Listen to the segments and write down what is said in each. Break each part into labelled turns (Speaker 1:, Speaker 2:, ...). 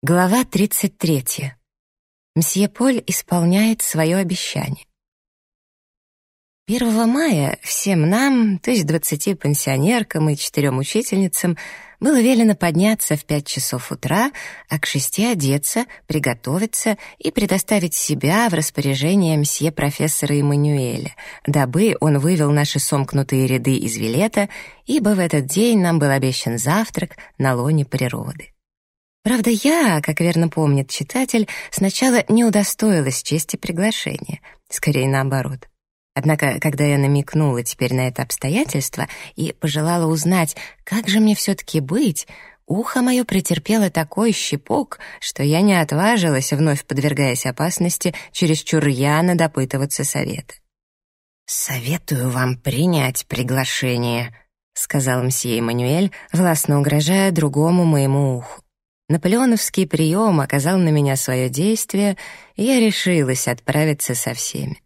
Speaker 1: Глава 33. Мсье Поль исполняет свое обещание. 1 мая всем нам, то есть двадцати пенсионеркам и четырем учительницам, было велено подняться в пять часов утра, а к шести одеться, приготовиться и предоставить себя в распоряжение мсье профессора Эммануэля, дабы он вывел наши сомкнутые ряды из Вилета, ибо в этот день нам был обещан завтрак на лоне природы. Правда, я, как верно помнит читатель, сначала не удостоилась чести приглашения, скорее наоборот. Однако, когда я намекнула теперь на это обстоятельство и пожелала узнать, как же мне все-таки быть, ухо мое претерпело такой щепок, что я не отважилась, вновь подвергаясь опасности, чересчур яно допытываться совета. «Советую вам принять приглашение», — сказал мсье Эммануэль, властно угрожая другому моему уху. Наполеоновский прием оказал на меня свое действие, и я решилась отправиться со всеми.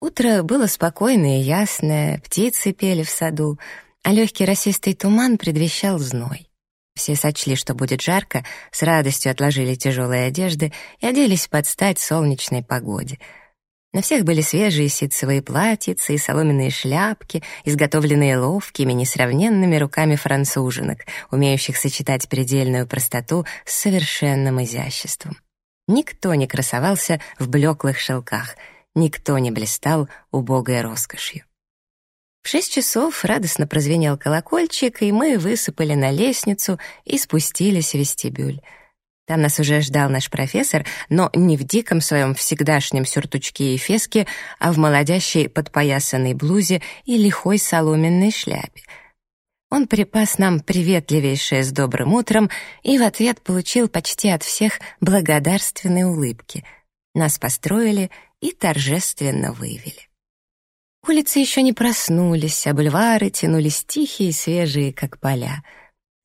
Speaker 1: Утро было спокойное и ясное, птицы пели в саду, а легкий росистый туман предвещал зной. Все сочли, что будет жарко, с радостью отложили тяжелые одежды и оделись под стать солнечной погоде — на всех были свежие ситцевые платьицы и соломенные шляпки, изготовленные ловкими, несравненными руками француженок, умеющих сочетать предельную простоту с совершенным изяществом. Никто не красовался в блеклых шелках, никто не блистал убогой роскошью. В шесть часов радостно прозвенел колокольчик, и мы высыпали на лестницу и спустились в вестибюль — там нас уже ждал наш профессор, но не в диком своем всегдашнем сюртучке и феске, а в молодящей подпоясанной блузе и лихой соломенной шляпе. Он припас нам приветливейшее с добрым утром и в ответ получил почти от всех благодарственные улыбки. Нас построили и торжественно вывели. Улицы еще не проснулись, а бульвары тянулись тихие и свежие, как поля.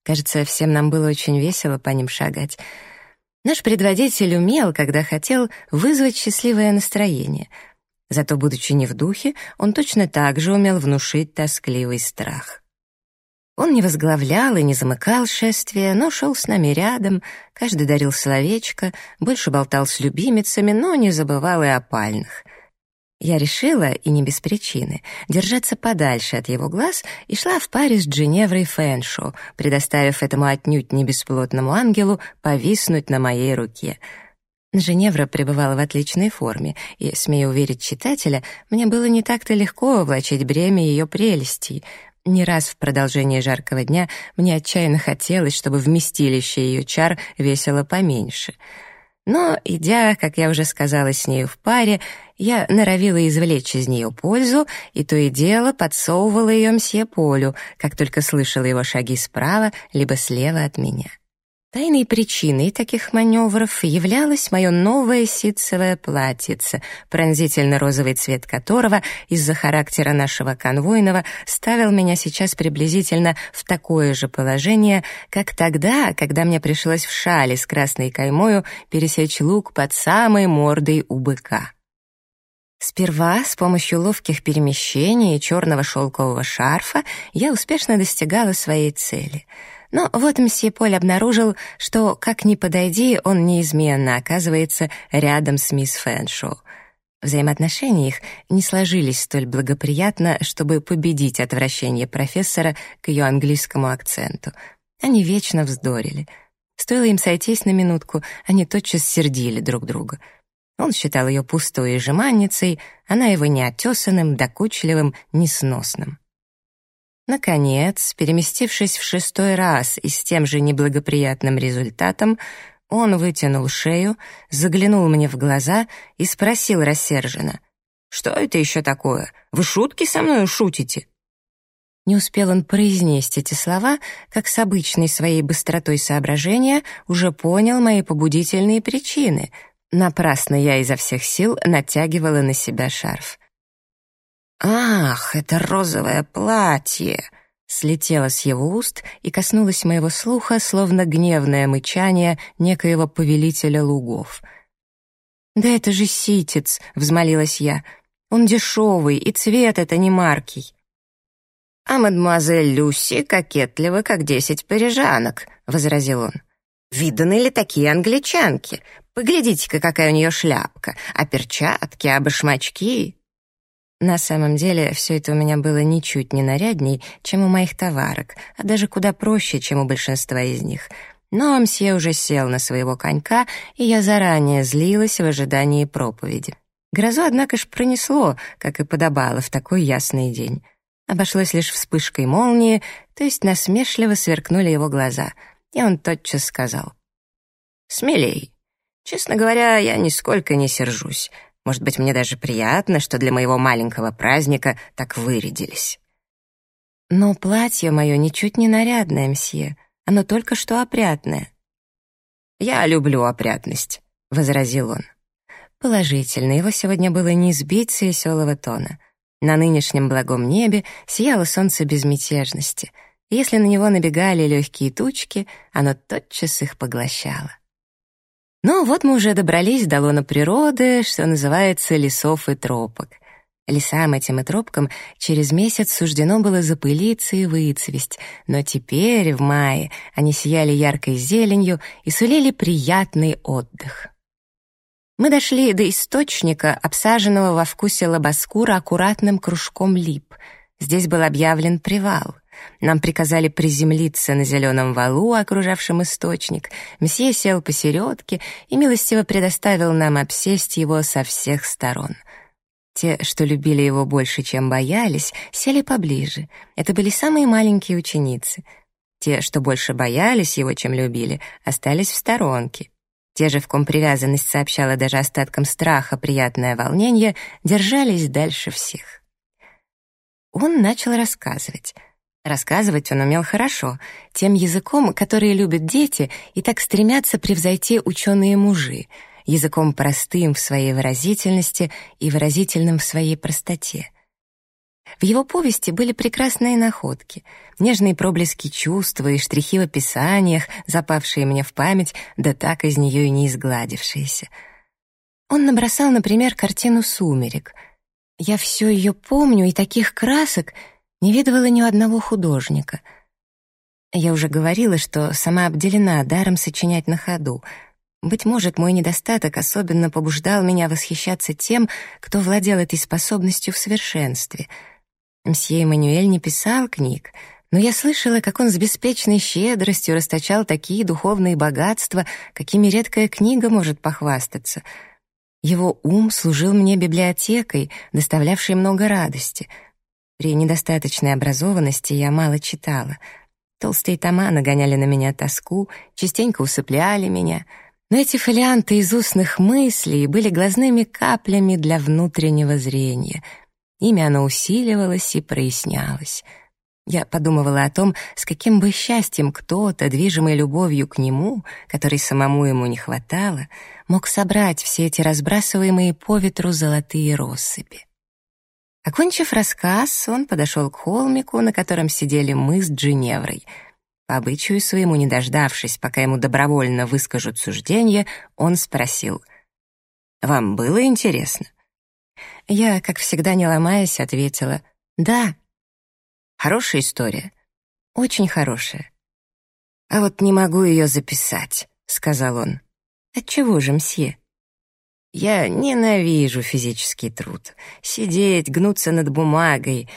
Speaker 1: Кажется, всем нам было очень весело по ним шагать — Наш предводитель умел, когда хотел, вызвать счастливое настроение. Зато, будучи не в духе, он точно так же умел внушить тоскливый страх. Он не возглавлял и не замыкал шествие, но шел с нами рядом, каждый дарил словечко, больше болтал с любимицами, но не забывал и о пальных — я решила, и не без причины, держаться подальше от его глаз и шла в паре с Дженеврой Фэншо, предоставив этому отнюдь не бесплотному ангелу повиснуть на моей руке. Женевра пребывала в отличной форме, и, смею уверить читателя, мне было не так-то легко влачить бремя ее прелестей. Не раз в продолжении жаркого дня мне отчаянно хотелось, чтобы вместилище ее чар весило поменьше — но, идя, как я уже сказала, с нею в паре, я норовила извлечь из нее пользу, и то и дело подсовывала ее мсье Полю, как только слышала его шаги справа либо слева от меня. Тайной причиной таких маневров являлось мое новое ситцевое платьице, пронзительно-розовый цвет которого из-за характера нашего конвойного ставил меня сейчас приблизительно в такое же положение, как тогда, когда мне пришлось в шале с красной каймою пересечь лук под самой мордой у быка. Сперва с помощью ловких перемещений и черного шелкового шарфа я успешно достигала своей цели — но вот мсье Поль обнаружил, что, как ни подойди, он неизменно оказывается рядом с мисс Фэншоу. Взаимоотношения их не сложились столь благоприятно, чтобы победить отвращение профессора к ее английскому акценту. Они вечно вздорили. Стоило им сойтись на минутку, они тотчас сердили друг друга. Он считал ее пустой и жеманницей, она его неотесанным, докучливым, несносным. Наконец, переместившись в шестой раз и с тем же неблагоприятным результатом, он вытянул шею, заглянул мне в глаза и спросил рассерженно, «Что это еще такое? Вы шутки со мной шутите?» Не успел он произнести эти слова, как с обычной своей быстротой соображения уже понял мои побудительные причины. Напрасно я изо всех сил натягивала на себя шарф. «Ах, это розовое платье!» слетело с его уст и коснулось моего слуха, словно гневное мычание некоего повелителя лугов. «Да это же ситец!» — взмолилась я. «Он дешевый, и цвет это не маркий». «А мадемуазель Люси кокетлива, как десять парижанок», — возразил он. Виданы ли такие англичанки? Поглядите-ка, какая у нее шляпка, а перчатки, а башмачки. На самом деле, все это у меня было ничуть не нарядней, чем у моих товарок, а даже куда проще, чем у большинства из них. Но мсье уже сел на своего конька, и я заранее злилась в ожидании проповеди. Грозу, однако ж, пронесло, как и подобало в такой ясный день. Обошлось лишь вспышкой молнии, то есть насмешливо сверкнули его глаза, и он тотчас сказал. «Смелей. Честно говоря, я нисколько не сержусь. Может быть, мне даже приятно, что для моего маленького праздника так вырядились. Но платье мое ничуть не нарядное, мсье. Оно только что опрятное. «Я люблю опрятность», — возразил он. Положительно, его сегодня было не сбить с веселого тона. На нынешнем благом небе сияло солнце безмятежности. Если на него набегали легкие тучки, оно тотчас их поглощало. Ну вот мы уже добрались до лона природы, что называется лесов и тропок. Лесам этим и тропкам через месяц суждено было запылиться и выцвесть, но теперь, в мае, они сияли яркой зеленью и сулили приятный отдых. Мы дошли до источника, обсаженного во вкусе лобоскура аккуратным кружком лип. Здесь был объявлен привал. Нам приказали приземлиться на зеленом валу, окружавшем источник. Месье сел посередке и милостиво предоставил нам обсесть его со всех сторон. Те, что любили его больше, чем боялись, сели поближе. Это были самые маленькие ученицы. Те, что больше боялись его, чем любили, остались в сторонке. Те же, в ком привязанность сообщала даже остаткам страха приятное волнение, держались дальше всех. Он начал рассказывать — Рассказывать он умел хорошо, тем языком, который любят дети и так стремятся превзойти ученые мужи, языком простым в своей выразительности и выразительным в своей простоте. В его повести были прекрасные находки, нежные проблески чувства и штрихи в описаниях, запавшие мне в память, да так из нее и не изгладившиеся. Он набросал, например, картину «Сумерек». Я все ее помню, и таких красок — не видывала ни одного художника. Я уже говорила, что сама обделена даром сочинять на ходу. Быть может, мой недостаток особенно побуждал меня восхищаться тем, кто владел этой способностью в совершенстве. Мсье Эммануэль не писал книг, но я слышала, как он с беспечной щедростью расточал такие духовные богатства, какими редкая книга может похвастаться. Его ум служил мне библиотекой, доставлявшей много радости — при недостаточной образованности я мало читала. Толстые тома нагоняли на меня тоску, частенько усыпляли меня. Но эти фолианты из устных мыслей были глазными каплями для внутреннего зрения. Ими оно усиливалось и прояснялось. Я подумывала о том, с каким бы счастьем кто-то, движимый любовью к нему, которой самому ему не хватало, мог собрать все эти разбрасываемые по ветру золотые россыпи. Окончив рассказ, он подошел к холмику, на котором сидели мы с Джиневрой. По обычаю своему, не дождавшись, пока ему добровольно выскажут суждение, он спросил, «Вам было интересно?» Я, как всегда не ломаясь, ответила, «Да». «Хорошая история?» «Очень хорошая». «А вот не могу ее записать», — сказал он. «Отчего же, мсье?» Я ненавижу физический труд. Сидеть, гнуться над бумагой.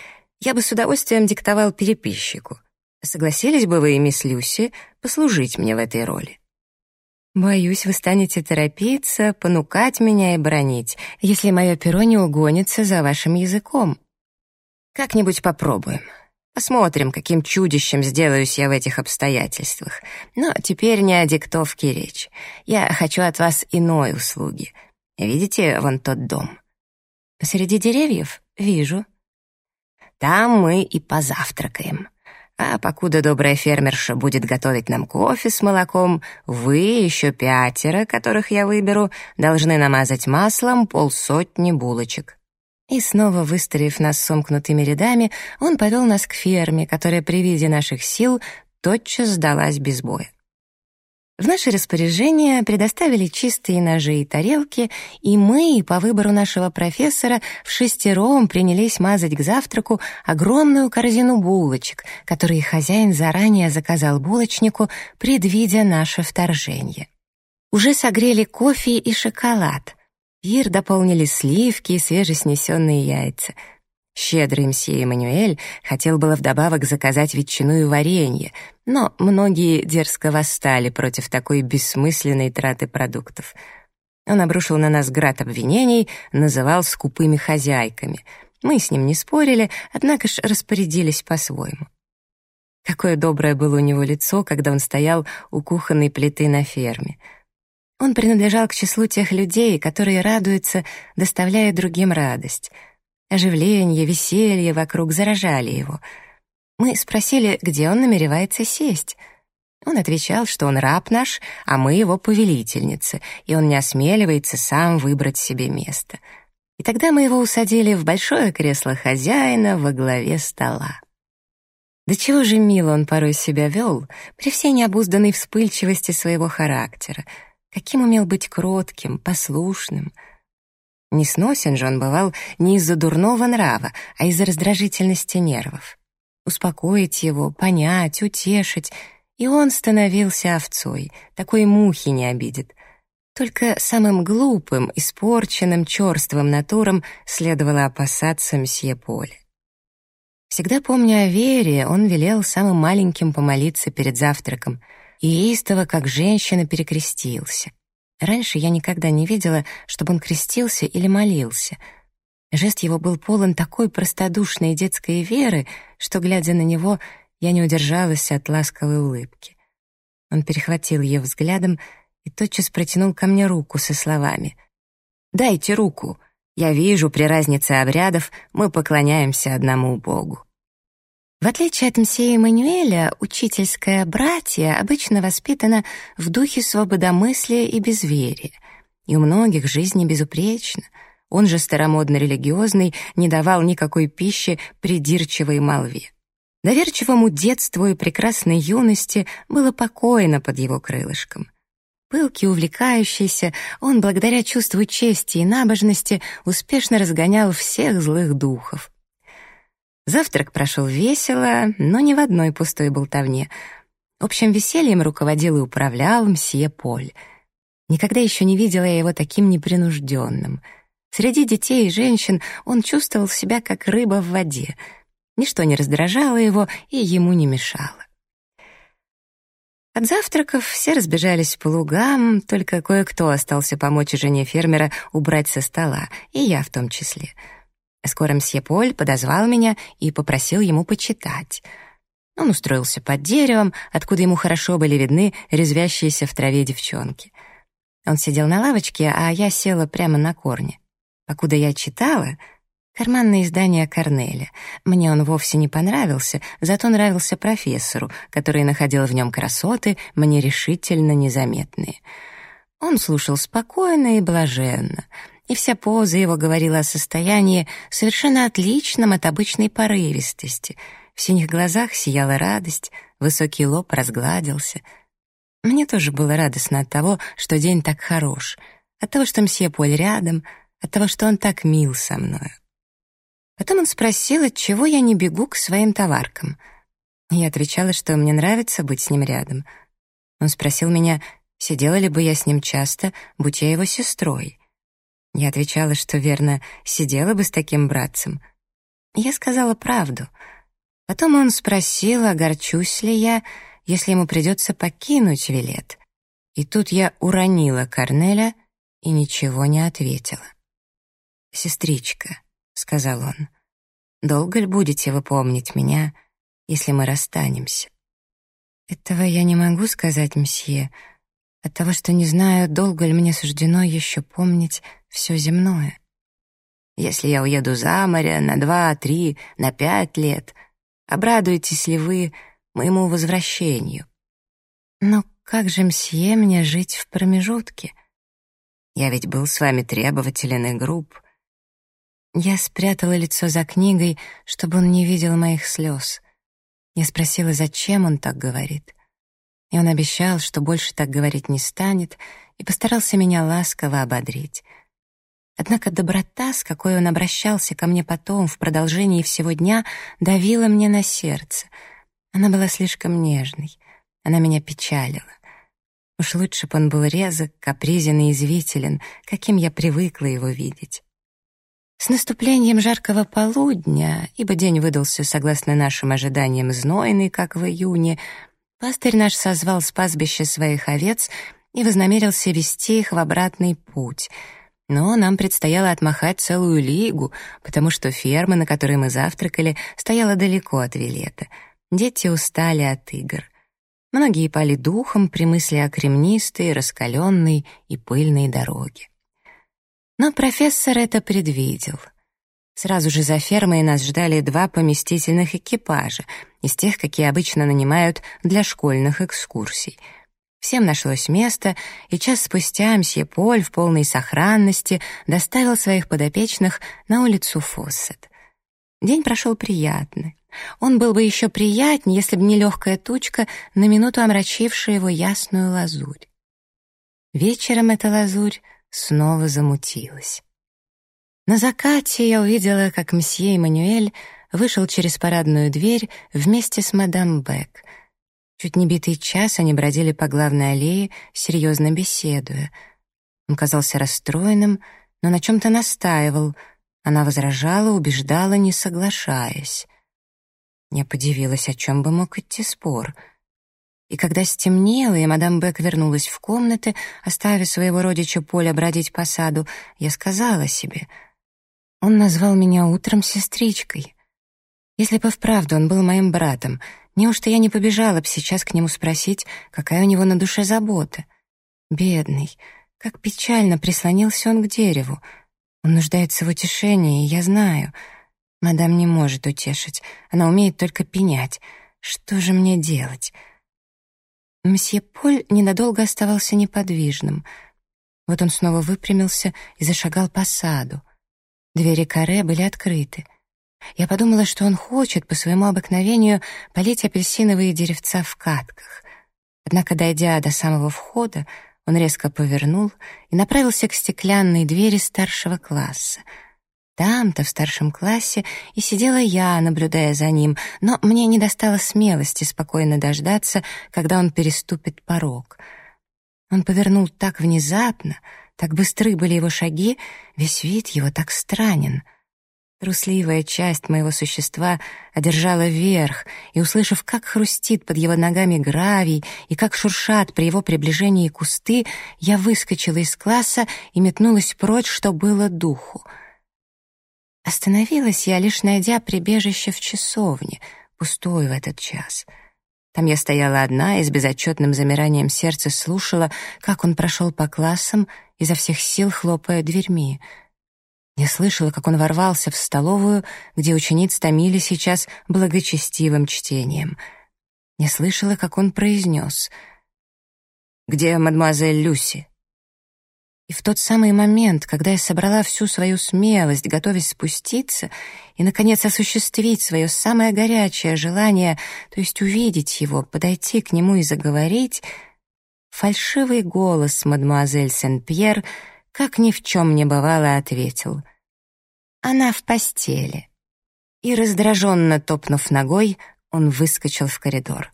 Speaker 1: Я бы с удовольствием диктовал переписчику. Согласились бы вы, мисс Люси, послужить мне в этой роли? Боюсь, вы станете торопиться, понукать меня и бронить, если мое перо не угонится за вашим языком. Как-нибудь попробуем. Посмотрим, каким чудищем сделаюсь я в этих обстоятельствах. Но теперь не о диктовке речь. Я хочу от вас иной услуги — Видите вон тот дом? Среди деревьев? Вижу. Там мы и позавтракаем. А покуда добрая фермерша будет готовить нам кофе с молоком, вы, еще пятеро, которых я выберу, должны намазать маслом полсотни булочек. И снова выстроив нас сомкнутыми рядами, он повел нас к ферме, которая при виде наших сил тотчас сдалась без боя. В наше распоряжение предоставили чистые ножи и тарелки, и мы, по выбору нашего профессора, в шестером принялись мазать к завтраку огромную корзину булочек, которые хозяин заранее заказал булочнику, предвидя наше вторжение. Уже согрели кофе и шоколад. Пир дополнили сливки и свежеснесенные яйца — Щедрый мсье Эммануэль хотел было вдобавок заказать ветчину и варенье, но многие дерзко восстали против такой бессмысленной траты продуктов. Он обрушил на нас град обвинений, называл скупыми хозяйками. Мы с ним не спорили, однако ж распорядились по-своему. Какое доброе было у него лицо, когда он стоял у кухонной плиты на ферме. Он принадлежал к числу тех людей, которые радуются, доставляя другим радость — Оживление, веселье вокруг заражали его. Мы спросили, где он намеревается сесть. Он отвечал, что он раб наш, а мы его повелительницы, и он не осмеливается сам выбрать себе место. И тогда мы его усадили в большое кресло хозяина во главе стола. До чего же мило он порой себя вел, при всей необузданной вспыльчивости своего характера, каким умел быть кротким, послушным — не сносен же он бывал не из-за дурного нрава, а из-за раздражительности нервов. Успокоить его, понять, утешить, и он становился овцой, такой мухи не обидит. Только самым глупым, испорченным, черствым натурам следовало опасаться мсье Поле. Всегда помня о вере, он велел самым маленьким помолиться перед завтраком и истово, как женщина, перекрестился — Раньше я никогда не видела, чтобы он крестился или молился. Жест его был полон такой простодушной детской веры, что, глядя на него, я не удержалась от ласковой улыбки. Он перехватил ее взглядом и тотчас протянул ко мне руку со словами «Дайте руку. Я вижу, при разнице обрядов мы поклоняемся одному Богу». В отличие от мсье Эммануэля, учительское братье обычно воспитано в духе свободомыслия и безверия, и у многих жизни безупречна. Он же старомодно-религиозный не давал никакой пищи придирчивой молве. Доверчивому детству и прекрасной юности было покойно под его крылышком. Пылкий, увлекающийся, он, благодаря чувству чести и набожности, успешно разгонял всех злых духов — Завтрак прошел весело, но не в одной пустой болтовне. Общим весельем руководил и управлял мсье Поль. Никогда еще не видела я его таким непринужденным. Среди детей и женщин он чувствовал себя как рыба в воде. Ничто не раздражало его и ему не мешало. От завтраков все разбежались по лугам, только кое-кто остался помочь жене фермера убрать со стола, и я в том числе — Скоро мсье Поль подозвал меня и попросил ему почитать. Он устроился под деревом, откуда ему хорошо были видны резвящиеся в траве девчонки. Он сидел на лавочке, а я села прямо на корне. Покуда я читала, карманное издание Корнеля. Мне он вовсе не понравился, зато нравился профессору, который находил в нем красоты, мне решительно незаметные. Он слушал спокойно и блаженно — и вся поза его говорила о состоянии, совершенно отличном от обычной порывистости. В синих глазах сияла радость, высокий лоб разгладился. Мне тоже было радостно от того, что день так хорош, от того, что мсье Поль рядом, от того, что он так мил со мною. Потом он спросил, от чего я не бегу к своим товаркам. Я отвечала, что мне нравится быть с ним рядом. Он спросил меня, сидела ли бы я с ним часто, будь я его сестрой. Я отвечала, что верно, сидела бы с таким братцем. Я сказала правду. Потом он спросил, огорчусь ли я, если ему придется покинуть Вилет. И тут я уронила Корнеля и ничего не ответила. «Сестричка», — сказал он, — «долго ли будете вы помнить меня, если мы расстанемся?» «Этого я не могу сказать, мсье», от того, что не знаю, долго ли мне суждено еще помнить все земное. Если я уеду за море на два, три, на пять лет, обрадуетесь ли вы моему возвращению? Но как же, мсье, мне жить в промежутке? Я ведь был с вами требователен и груб. Я спрятала лицо за книгой, чтобы он не видел моих слез. Я спросила, зачем он так говорит. Он обещал, что больше так говорить не станет, и постарался меня ласково ободрить. Однако доброта, с какой он обращался ко мне потом, в продолжении всего дня, давила мне на сердце. Она была слишком нежной, она меня печалила. Уж лучше бы он был резок, капризен и извителен, каким я привыкла его видеть. С наступлением жаркого полудня, ибо день выдался, согласно нашим ожиданиям, знойный, как в июне, пастырь наш созвал с пастбища своих овец и вознамерился вести их в обратный путь. Но нам предстояло отмахать целую лигу, потому что ферма, на которой мы завтракали, стояла далеко от Вилета. Дети устали от игр. Многие пали духом при мысли о кремнистой, раскаленной и пыльной дороге. Но профессор это предвидел. Сразу же за фермой нас ждали два поместительных экипажа, из тех, какие обычно нанимают для школьных экскурсий. Всем нашлось место, и час спустя мсье Поль в полной сохранности доставил своих подопечных на улицу Фоссет. День прошел приятно. Он был бы еще приятнее, если бы не легкая тучка, на минуту омрачившая его ясную лазурь. Вечером эта лазурь снова замутилась. На закате я увидела, как мсье Эммануэль вышел через парадную дверь вместе с мадам Бек. Чуть не битый час они бродили по главной аллее, серьезно беседуя. Он казался расстроенным, но на чем-то настаивал. Она возражала, убеждала, не соглашаясь. Я подивилась, о чем бы мог идти спор — и когда стемнело, и мадам Бек вернулась в комнаты, оставив своего родича Поля бродить по саду, я сказала себе, он назвал меня утром сестричкой. Если бы вправду он был моим братом, неужто я не побежала бы сейчас к нему спросить, какая у него на душе забота? Бедный, как печально прислонился он к дереву. Он нуждается в утешении, я знаю. Мадам не может утешить, она умеет только пенять. Что же мне делать?» Мсье Поль ненадолго оставался неподвижным. Вот он снова выпрямился и зашагал по саду. Двери каре были открыты. Я подумала, что он хочет, по своему обыкновению, полить апельсиновые деревца в катках. Однако, дойдя до самого входа, он резко повернул и направился к стеклянной двери старшего класса — там-то, в старшем классе, и сидела я, наблюдая за ним, но мне не достало смелости спокойно дождаться, когда он переступит порог. Он повернул так внезапно, так быстры были его шаги, весь вид его так странен. Трусливая часть моего существа одержала верх, и, услышав, как хрустит под его ногами гравий и как шуршат при его приближении кусты, я выскочила из класса и метнулась прочь, что было духу — Остановилась я, лишь найдя прибежище в часовне, пустую в этот час. Там я стояла одна и с безотчетным замиранием сердца слушала, как он прошел по классам, изо всех сил хлопая дверьми. Я слышала, как он ворвался в столовую, где учениц томили сейчас благочестивым чтением. Я слышала, как он произнес «Где мадемуазель Люси?» И в тот самый момент, когда я собрала всю свою смелость, готовясь спуститься и, наконец, осуществить свое самое горячее желание, то есть увидеть его, подойти к нему и заговорить, фальшивый голос мадемуазель Сен-Пьер, как ни в чем не бывало, ответил. «Она в постели». И, раздраженно топнув ногой, он выскочил в коридор.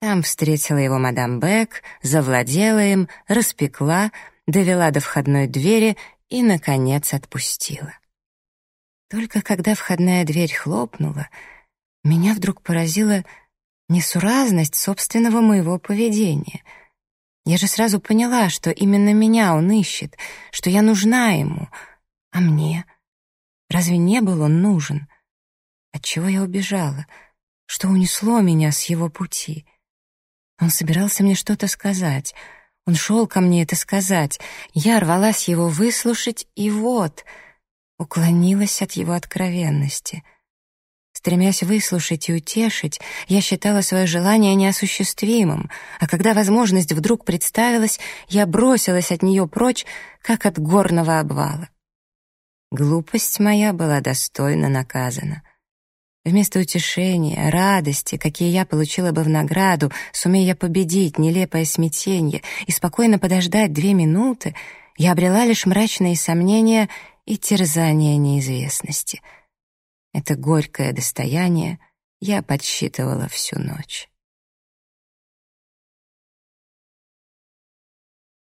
Speaker 1: Там встретила его мадам Бек, завладела им, распекла — довела до входной двери и, наконец, отпустила. Только когда входная дверь хлопнула, меня вдруг поразила несуразность собственного моего поведения. Я же сразу поняла, что именно меня он ищет, что я нужна ему, а мне... Разве не был он нужен? Отчего я убежала? Что унесло меня с его пути? Он собирался мне что-то сказать — он шел ко мне это сказать. Я рвалась его выслушать, и вот, уклонилась от его откровенности. Стремясь выслушать и утешить, я считала свое желание неосуществимым, а когда возможность вдруг представилась, я бросилась от нее прочь, как от горного обвала. Глупость моя была достойно наказана. Вместо утешения, радости, какие я получила бы в награду, сумея победить нелепое смятенье и спокойно подождать две минуты, я обрела лишь мрачные сомнения и терзания неизвестности. Это горькое достояние я подсчитывала всю ночь.